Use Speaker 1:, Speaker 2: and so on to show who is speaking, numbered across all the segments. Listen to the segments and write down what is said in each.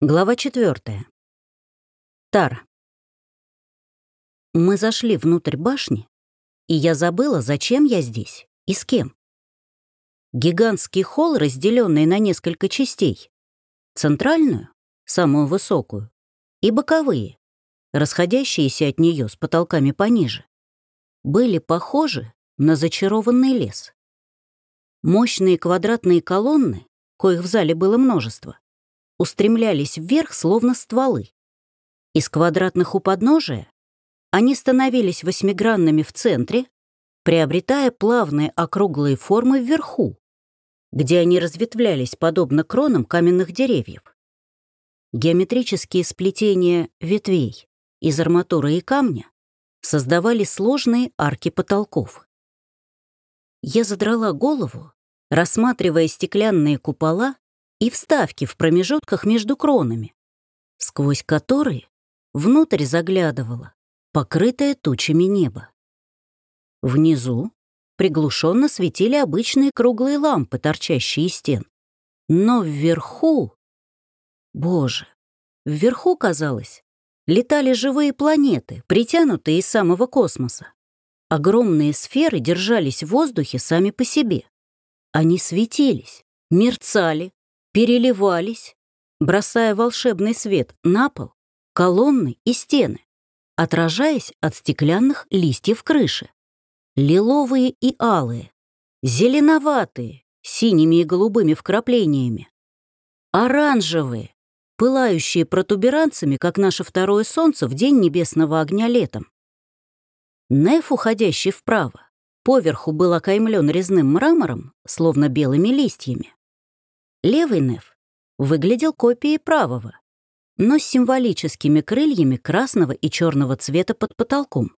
Speaker 1: Глава четвертая. Тара. Мы зашли внутрь башни, и я забыла, зачем я здесь и с кем. Гигантский холл, разделенный на несколько частей. Центральную, самую высокую, и боковые, расходящиеся от нее с потолками пониже, были похожи на зачарованный лес. Мощные квадратные колонны, коих в зале было множество, устремлялись вверх, словно стволы. Из квадратных у подножия они становились восьмигранными в центре, приобретая плавные округлые формы вверху, где они разветвлялись подобно кронам каменных деревьев. Геометрические сплетения ветвей из арматуры и камня создавали сложные арки потолков. Я задрала голову, рассматривая стеклянные купола и вставки в промежутках между кронами, сквозь которые внутрь заглядывало покрытое тучами небо. Внизу приглушенно светили обычные круглые лампы, торчащие из стен. Но вверху... Боже, вверху, казалось, летали живые планеты, притянутые из самого космоса. Огромные сферы держались в воздухе сами по себе. Они светились, мерцали, переливались, бросая волшебный свет на пол, колонны и стены, отражаясь от стеклянных листьев крыши. Лиловые и алые, зеленоватые, синими и голубыми вкраплениями, оранжевые, пылающие протуберанцами, как наше второе солнце в день небесного огня летом. Неф, уходящий вправо, поверху был окаймлен резным мрамором, словно белыми листьями. Левый неф выглядел копией правого, но с символическими крыльями красного и черного цвета под потолком.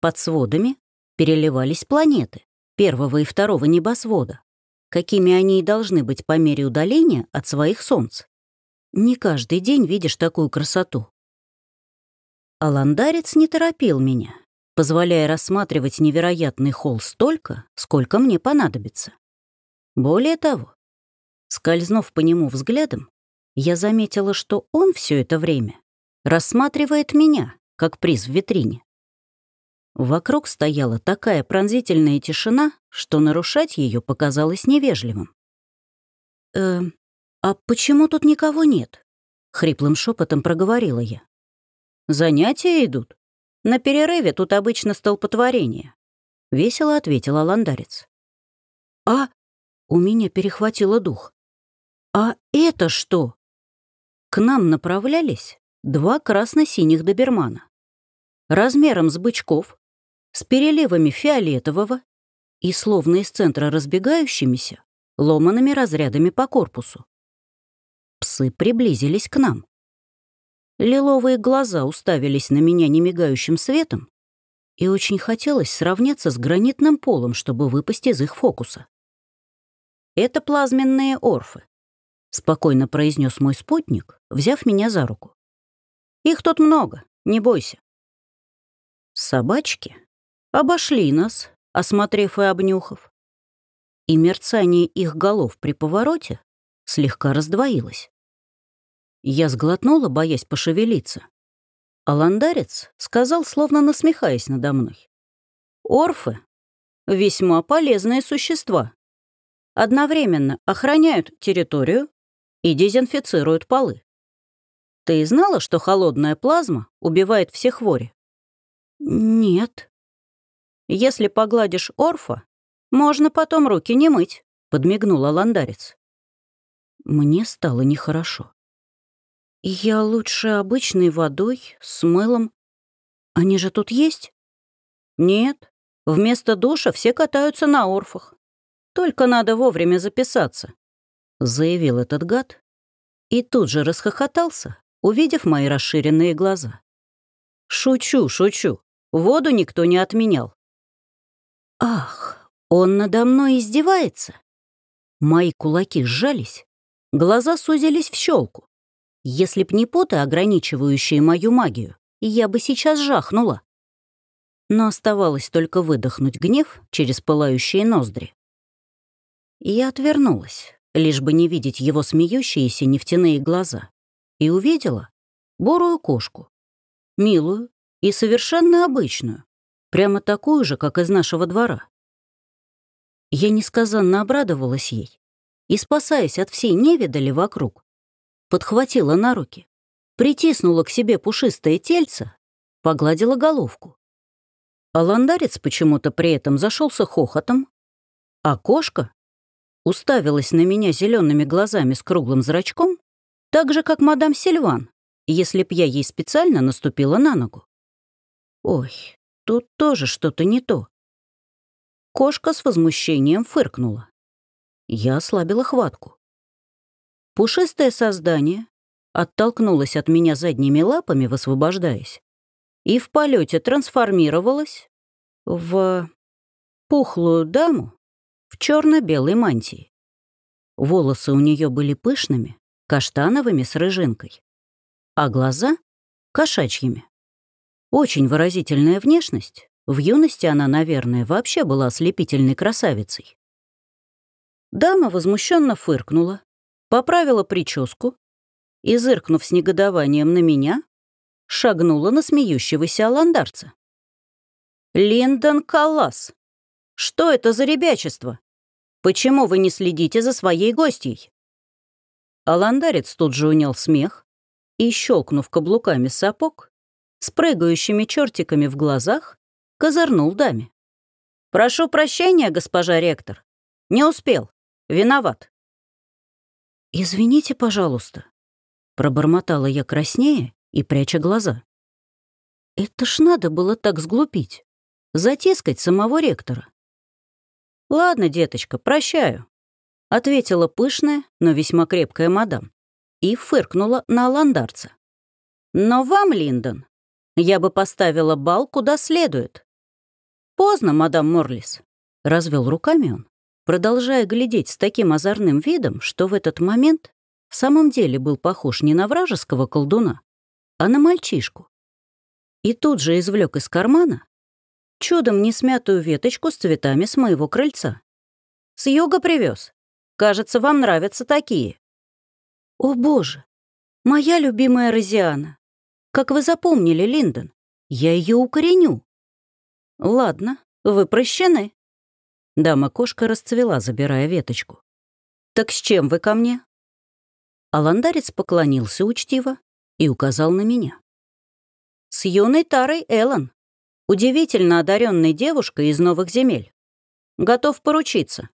Speaker 1: Под сводами переливались планеты первого и второго небосвода, какими они и должны быть по мере удаления от своих солнц. Не каждый день видишь такую красоту. Аландарец не торопил меня, позволяя рассматривать невероятный холл столько, сколько мне понадобится. Более того, Скользнув по нему взглядом, я заметила, что он все это время рассматривает меня, как приз в витрине. Вокруг стояла такая пронзительная тишина, что нарушать ее показалось невежливым. «Э, а почему тут никого нет?» — хриплым шепотом проговорила я. «Занятия идут. На перерыве тут обычно столпотворение», — весело ответила ландарец. «А...» — у меня перехватило дух. «А это что?» К нам направлялись два красно-синих добермана. Размером с бычков, с переливами фиолетового и словно из центра разбегающимися, ломанными разрядами по корпусу. Псы приблизились к нам. Лиловые глаза уставились на меня немигающим светом, и очень хотелось сравняться с гранитным полом, чтобы выпасть из их фокуса. Это плазменные орфы спокойно произнес мой спутник, взяв меня за руку. Их тут много, не бойся. Собачки обошли нас, осмотрев и обнюхав. И мерцание их голов при повороте слегка раздвоилось. Я сглотнула, боясь пошевелиться. А ландарец сказал, словно насмехаясь надо мной. «Орфы — весьма полезные существа. Одновременно охраняют территорию и дезинфицируют полы. Ты знала, что холодная плазма убивает все хвори? Нет. Если погладишь орфа, можно потом руки не мыть, подмигнула ландарец. Мне стало нехорошо. Я лучше обычной водой, с мылом. Они же тут есть? Нет. Вместо душа все катаются на орфах. Только надо вовремя записаться заявил этот гад и тут же расхохотался, увидев мои расширенные глаза. «Шучу, шучу. Воду никто не отменял». «Ах, он надо мной издевается?» Мои кулаки сжались, глаза сузились в щелку. Если б не поты, ограничивающие мою магию, я бы сейчас жахнула. Но оставалось только выдохнуть гнев через пылающие ноздри. Я отвернулась, лишь бы не видеть его смеющиеся нефтяные глаза, и увидела бурую кошку. Милую и совершенно обычную, прямо такую же, как из нашего двора. Я несказанно обрадовалась ей и, спасаясь от всей невидали вокруг, подхватила на руки, притиснула к себе пушистое тельце, погладила головку. А ландарец почему-то при этом зашелся хохотом, а кошка уставилась на меня зелеными глазами с круглым зрачком, так же, как мадам Сильван, если б я ей специально наступила на ногу. Ой, тут тоже что-то не то. Кошка с возмущением фыркнула. Я ослабила хватку. Пушистое создание оттолкнулось от меня задними лапами, высвобождаясь, и в полете трансформировалось в пухлую даму в черно-белой мантии. Волосы у нее были пышными, каштановыми с рыжинкой, а глаза — кошачьими. Очень выразительная внешность. В юности она, наверное, вообще была ослепительной красавицей. Дама возмущенно фыркнула, поправила прическу и, зыркнув с негодованием на меня, шагнула на смеющегося аландарца. «Линдон Каллас! Что это за ребячество? Почему вы не следите за своей гостьей?» Аландарец тут же унял смех и, щелкнув каблуками сапог, с прыгающими чертиками в глазах, козырнул даме. «Прошу прощения, госпожа ректор. Не успел. Виноват». «Извините, пожалуйста», — пробормотала я краснее и пряча глаза. «Это ж надо было так сглупить, затискать самого ректора». «Ладно, деточка, прощаю», — ответила пышная, но весьма крепкая мадам и фыркнула на ландарца. «Но вам, Линдон, я бы поставила бал куда следует». «Поздно, мадам Морлис», — развел руками он, продолжая глядеть с таким озорным видом, что в этот момент в самом деле был похож не на вражеского колдуна, а на мальчишку. И тут же извлек из кармана чудом не смятую веточку с цветами с моего крыльца. С юга привез. Кажется, вам нравятся такие. О боже, моя любимая Розиана. Как вы запомнили, Линдон, я ее укореню. Ладно, вы прощены. Дама-кошка расцвела, забирая веточку. «Так с чем вы ко мне?» Аландарец поклонился учтиво и указал на меня. «С юной Тарой Эллен, удивительно одаренной девушкой из новых земель. Готов поручиться».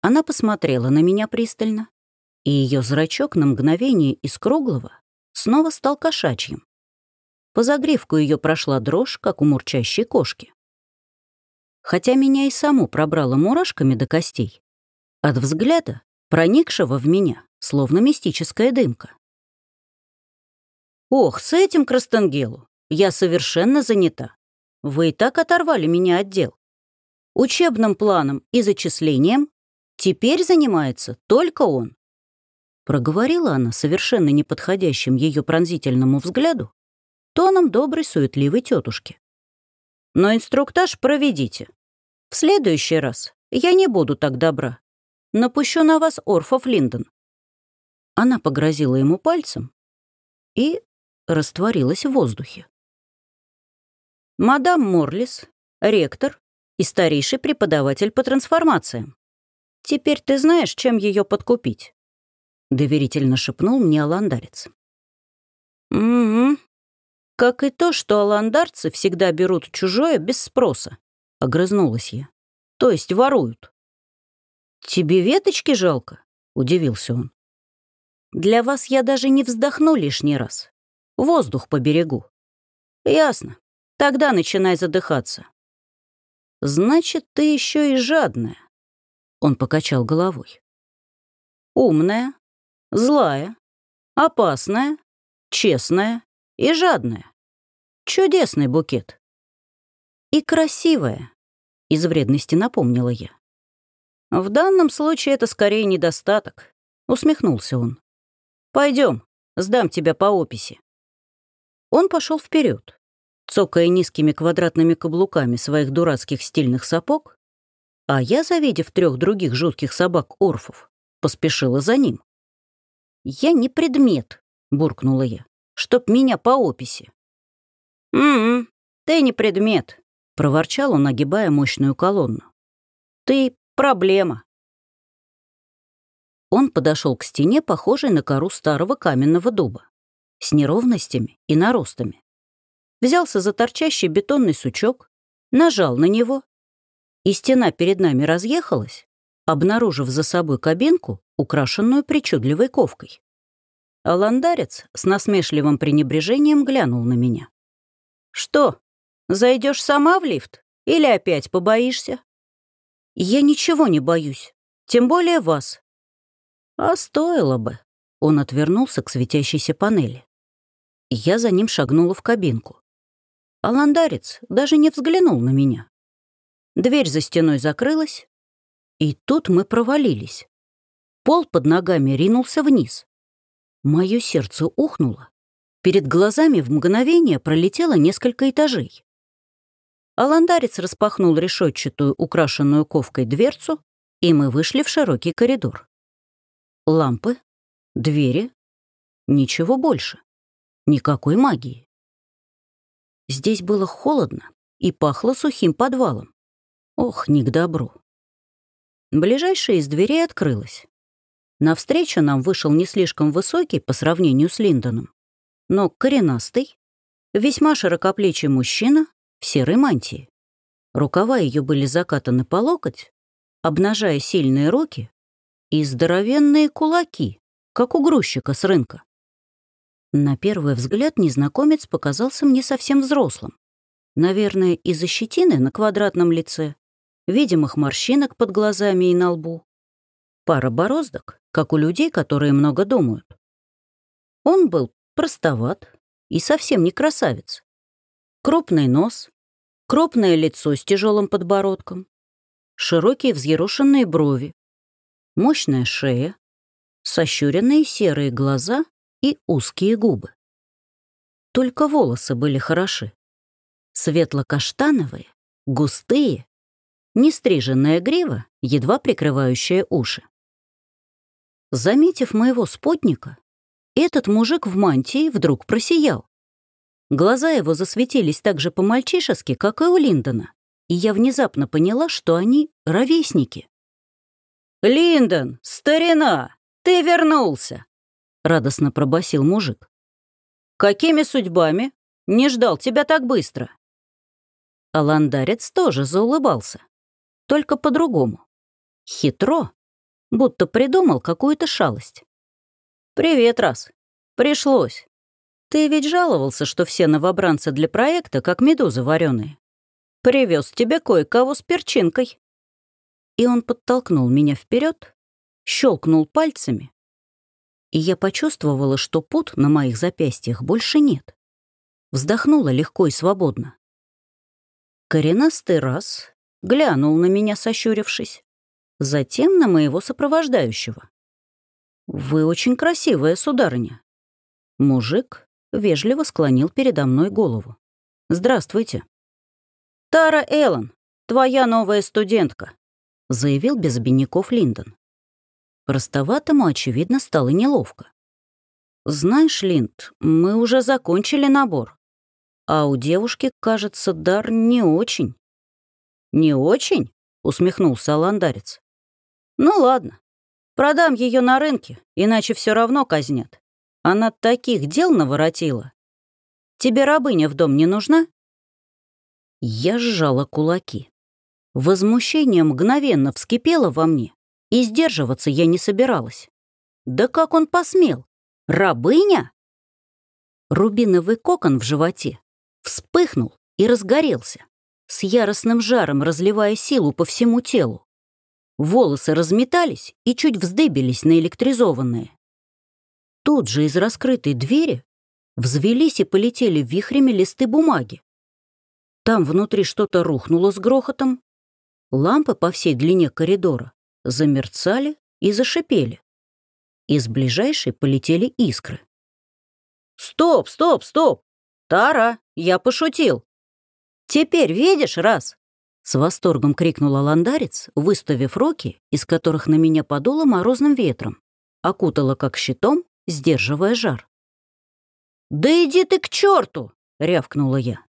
Speaker 1: Она посмотрела на меня пристально, и ее зрачок на мгновение из круглого снова стал кошачьим. По загривку ее прошла дрожь, как у мурчащей кошки хотя меня и саму пробрало мурашками до костей. От взгляда, проникшего в меня, словно мистическая дымка. «Ох, с этим Крастангелу я совершенно занята. Вы и так оторвали меня от дел. Учебным планом и зачислением теперь занимается только он». Проговорила она совершенно неподходящим ее пронзительному взгляду тоном доброй суетливой тетушки. «Но инструктаж проведите. В следующий раз я не буду так добра. Напущу на вас Орфов Линдон». Она погрозила ему пальцем и растворилась в воздухе. «Мадам Морлис, ректор и старейший преподаватель по трансформациям. Теперь ты знаешь, чем ее подкупить?» — доверительно шепнул мне аландарец. «Угу. Как и то, что аландарцы всегда берут чужое без спроса. — огрызнулась я. «То есть воруют?» «Тебе веточки жалко?» — удивился он. «Для вас я даже не вздохну лишний раз. Воздух по берегу». «Ясно. Тогда начинай задыхаться». «Значит, ты еще и жадная», — он покачал головой. «Умная, злая, опасная, честная и жадная. Чудесный букет». И красивая, из вредности напомнила я. В данном случае это скорее недостаток, усмехнулся он. Пойдем, сдам тебя по описи. Он пошел вперед, цокая низкими квадратными каблуками своих дурацких стильных сапог, а я, завидев трех других жутких собак-орфов, поспешила за ним. «Я не предмет», — буркнула я, — «чтоб меня по описи». «М-м, ты не предмет», — проворчал он, нагибая мощную колонну. «Ты проблема». Он подошел к стене, похожей на кору старого каменного дуба, с неровностями и наростами. Взялся за торчащий бетонный сучок, нажал на него, и стена перед нами разъехалась, обнаружив за собой кабинку, украшенную причудливой ковкой. Аландарец с насмешливым пренебрежением глянул на меня. «Что, зайдешь сама в лифт или опять побоишься?» «Я ничего не боюсь, тем более вас». «А стоило бы», — он отвернулся к светящейся панели. Я за ним шагнула в кабинку. Аландарец даже не взглянул на меня. Дверь за стеной закрылась, и тут мы провалились. Пол под ногами ринулся вниз. Мое сердце ухнуло. Перед глазами в мгновение пролетело несколько этажей. Аландарец распахнул решетчатую, украшенную ковкой дверцу, и мы вышли в широкий коридор. Лампы, двери, ничего больше. Никакой магии. Здесь было холодно и пахло сухим подвалом. Ох, не к добру. Ближайшая из дверей открылась. Навстречу нам вышел не слишком высокий по сравнению с Линдоном, но коренастый, весьма широкоплечий мужчина в серой мантии. Рукава ее были закатаны по локоть, обнажая сильные руки и здоровенные кулаки, как у грузчика с рынка. На первый взгляд незнакомец показался мне совсем взрослым. Наверное, из-за щетины на квадратном лице, видимых морщинок под глазами и на лбу. Пара бороздок, как у людей, которые много думают. Он был простоват и совсем не красавец. Крупный нос, крупное лицо с тяжелым подбородком, широкие взъерошенные брови, мощная шея, сощуренные серые глаза и узкие губы. Только волосы были хороши. Светло-каштановые, густые, нестриженная грива, едва прикрывающая уши. Заметив моего спутника, этот мужик в мантии вдруг просиял. Глаза его засветились так же по-мальчишески, как и у Линдона, и я внезапно поняла, что они ровесники. «Линдон, старина, ты вернулся!» — радостно пробасил мужик. «Какими судьбами? Не ждал тебя так быстро». Аландарец тоже заулыбался, только по-другому. Хитро, будто придумал какую-то шалость. «Привет, раз. Пришлось. Ты ведь жаловался, что все новобранцы для проекта как медузы вареные. Привез тебе кое-кого с перчинкой». И он подтолкнул меня вперед, щелкнул пальцами, и я почувствовала, что пут на моих запястьях больше нет. Вздохнула легко и свободно. Коренастый раз глянул на меня, сощурившись, затем на моего сопровождающего. «Вы очень красивая, сударыня». Мужик вежливо склонил передо мной голову. «Здравствуйте». «Тара Эллен, твоя новая студентка», — заявил без обиняков Линдон. Простоватому, очевидно, стало неловко. «Знаешь, Линд, мы уже закончили набор. А у девушки, кажется, дар не очень». «Не очень?» — усмехнулся аландарец. «Ну ладно, продам ее на рынке, иначе все равно казнят. Она таких дел наворотила. Тебе рабыня в дом не нужна?» Я сжала кулаки. Возмущение мгновенно вскипело во мне. И сдерживаться я не собиралась. Да как он посмел? Рабыня? Рубиновый кокон в животе вспыхнул и разгорелся, с яростным жаром разливая силу по всему телу. Волосы разметались и чуть вздыбились наэлектризованные. Тут же из раскрытой двери взвелись и полетели вихрями листы бумаги. Там внутри что-то рухнуло с грохотом. Лампы по всей длине коридора замерцали и зашипели. Из ближайшей полетели искры. «Стоп, стоп, стоп! Тара, я пошутил! Теперь видишь, раз!» С восторгом крикнула ландарец, выставив руки, из которых на меня подуло морозным ветром, окутала как щитом, сдерживая жар. «Да иди ты к черту!» — рявкнула я.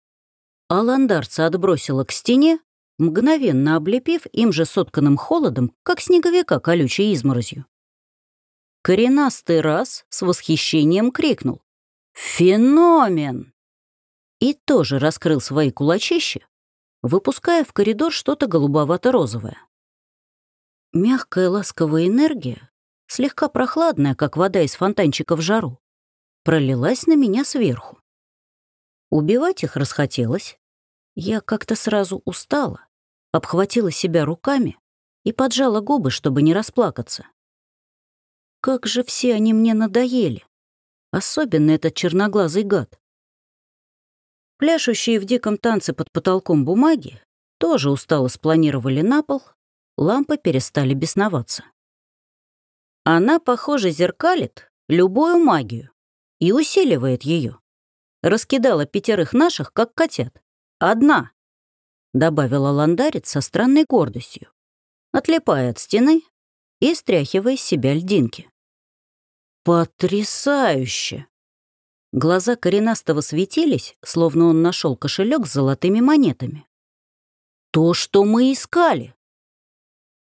Speaker 1: Аландарца отбросила к стене, мгновенно облепив им же сотканным холодом, как снеговика колючей изморозью. Коренастый раз с восхищением крикнул «Феномен!» и тоже раскрыл свои кулачища, выпуская в коридор что-то голубовато-розовое. Мягкая ласковая энергия, слегка прохладная, как вода из фонтанчика в жару, пролилась на меня сверху. Убивать их расхотелось. Я как-то сразу устала, обхватила себя руками и поджала губы, чтобы не расплакаться. Как же все они мне надоели. Особенно этот черноглазый гад. Пляшущие в диком танце под потолком бумаги тоже устало спланировали на пол, лампы перестали бесноваться. Она, похоже, зеркалит любую магию и усиливает ее. Раскидала пятерых наших, как котят. Одна, добавила ландарец со странной гордостью, отлипая от стены и стряхивая с себя льдинки. «Потрясающе!» Глаза коренастого светились, словно он нашел кошелек с золотыми монетами. «То, что мы искали!»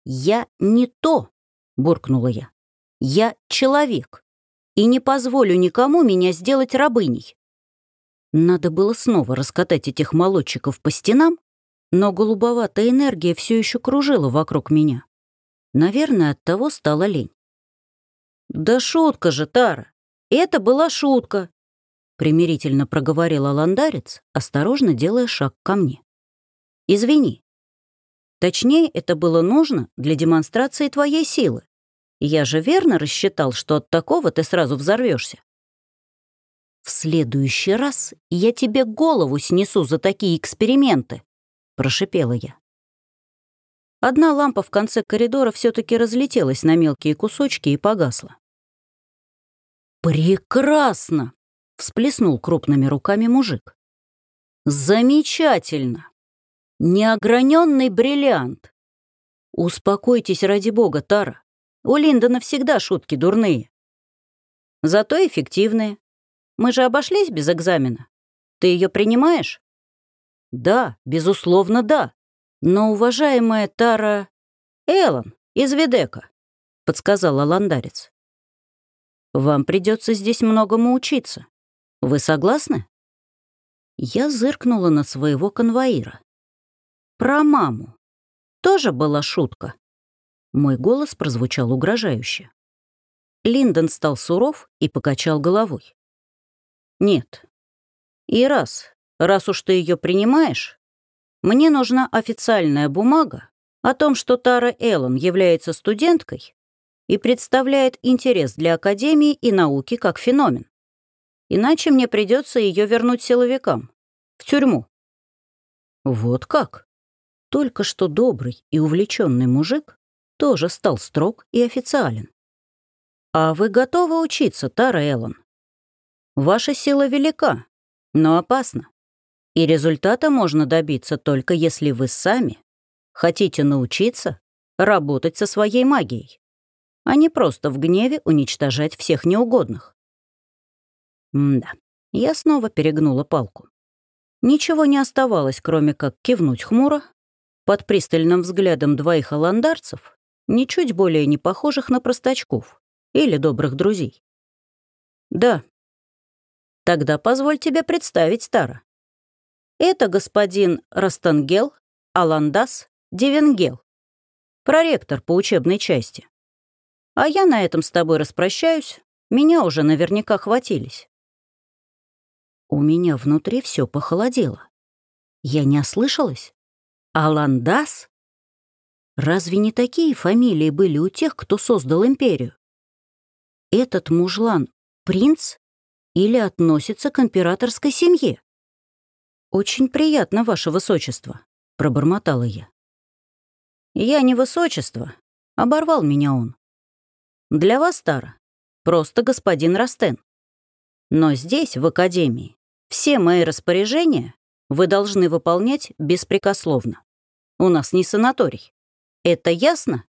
Speaker 1: «Я не то!» — буркнула я. «Я человек, и не позволю никому меня сделать рабыней». Надо было снова раскатать этих молодчиков по стенам, но голубоватая энергия все еще кружила вокруг меня. Наверное, от того стала лень. «Да шутка же, Тара! Это была шутка!» Примирительно проговорила ландарец, осторожно делая шаг ко мне. «Извини. Точнее, это было нужно для демонстрации твоей силы. Я же верно рассчитал, что от такого ты сразу взорвешься. В следующий раз я тебе голову снесу за такие эксперименты, прошипела я. Одна лампа в конце коридора все таки разлетелась на мелкие кусочки и погасла. «Прекрасно!» — всплеснул крупными руками мужик. «Замечательно! Неограненный бриллиант! Успокойтесь ради бога, Тара. У Линдона всегда шутки дурные. Зато эффективные. Мы же обошлись без экзамена. Ты ее принимаешь?» «Да, безусловно, да. Но, уважаемая Тара... Эллен из Видека», — подсказала ландарец. «Вам придется здесь многому учиться. Вы согласны?» Я зыркнула на своего конвоира. «Про маму. Тоже была шутка?» Мой голос прозвучал угрожающе. Линдон стал суров и покачал головой. «Нет. И раз, раз уж ты ее принимаешь, мне нужна официальная бумага о том, что Тара Эллен является студенткой и представляет интерес для Академии и науки как феномен. Иначе мне придется ее вернуть силовикам, в тюрьму. Вот как? Только что добрый и увлеченный мужик тоже стал строг и официален. А вы готовы учиться, Тара Эллен? Ваша сила велика, но опасна. И результата можно добиться только если вы сами хотите научиться работать со своей магией а не просто в гневе уничтожать всех неугодных. М-да, я снова перегнула палку. Ничего не оставалось, кроме как кивнуть хмуро, под пристальным взглядом двоих аландарцев, ничуть более не похожих на простачков или добрых друзей. «Да. Тогда позволь тебе представить Тара. Это господин Растангел Аландас Девенгел, проректор по учебной части. А я на этом с тобой распрощаюсь. Меня уже наверняка хватились. У меня внутри все похолодело. Я не ослышалась? Аландас? Разве не такие фамилии были у тех, кто создал империю? Этот мужлан — принц или относится к императорской семье? «Очень приятно, ваше высочество», — пробормотала я. «Я не высочество», — оборвал меня он. Для вас, Тара, просто господин Растен. Но здесь, в Академии, все мои распоряжения вы должны выполнять беспрекословно. У нас не санаторий. Это ясно?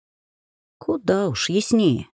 Speaker 1: Куда уж яснее.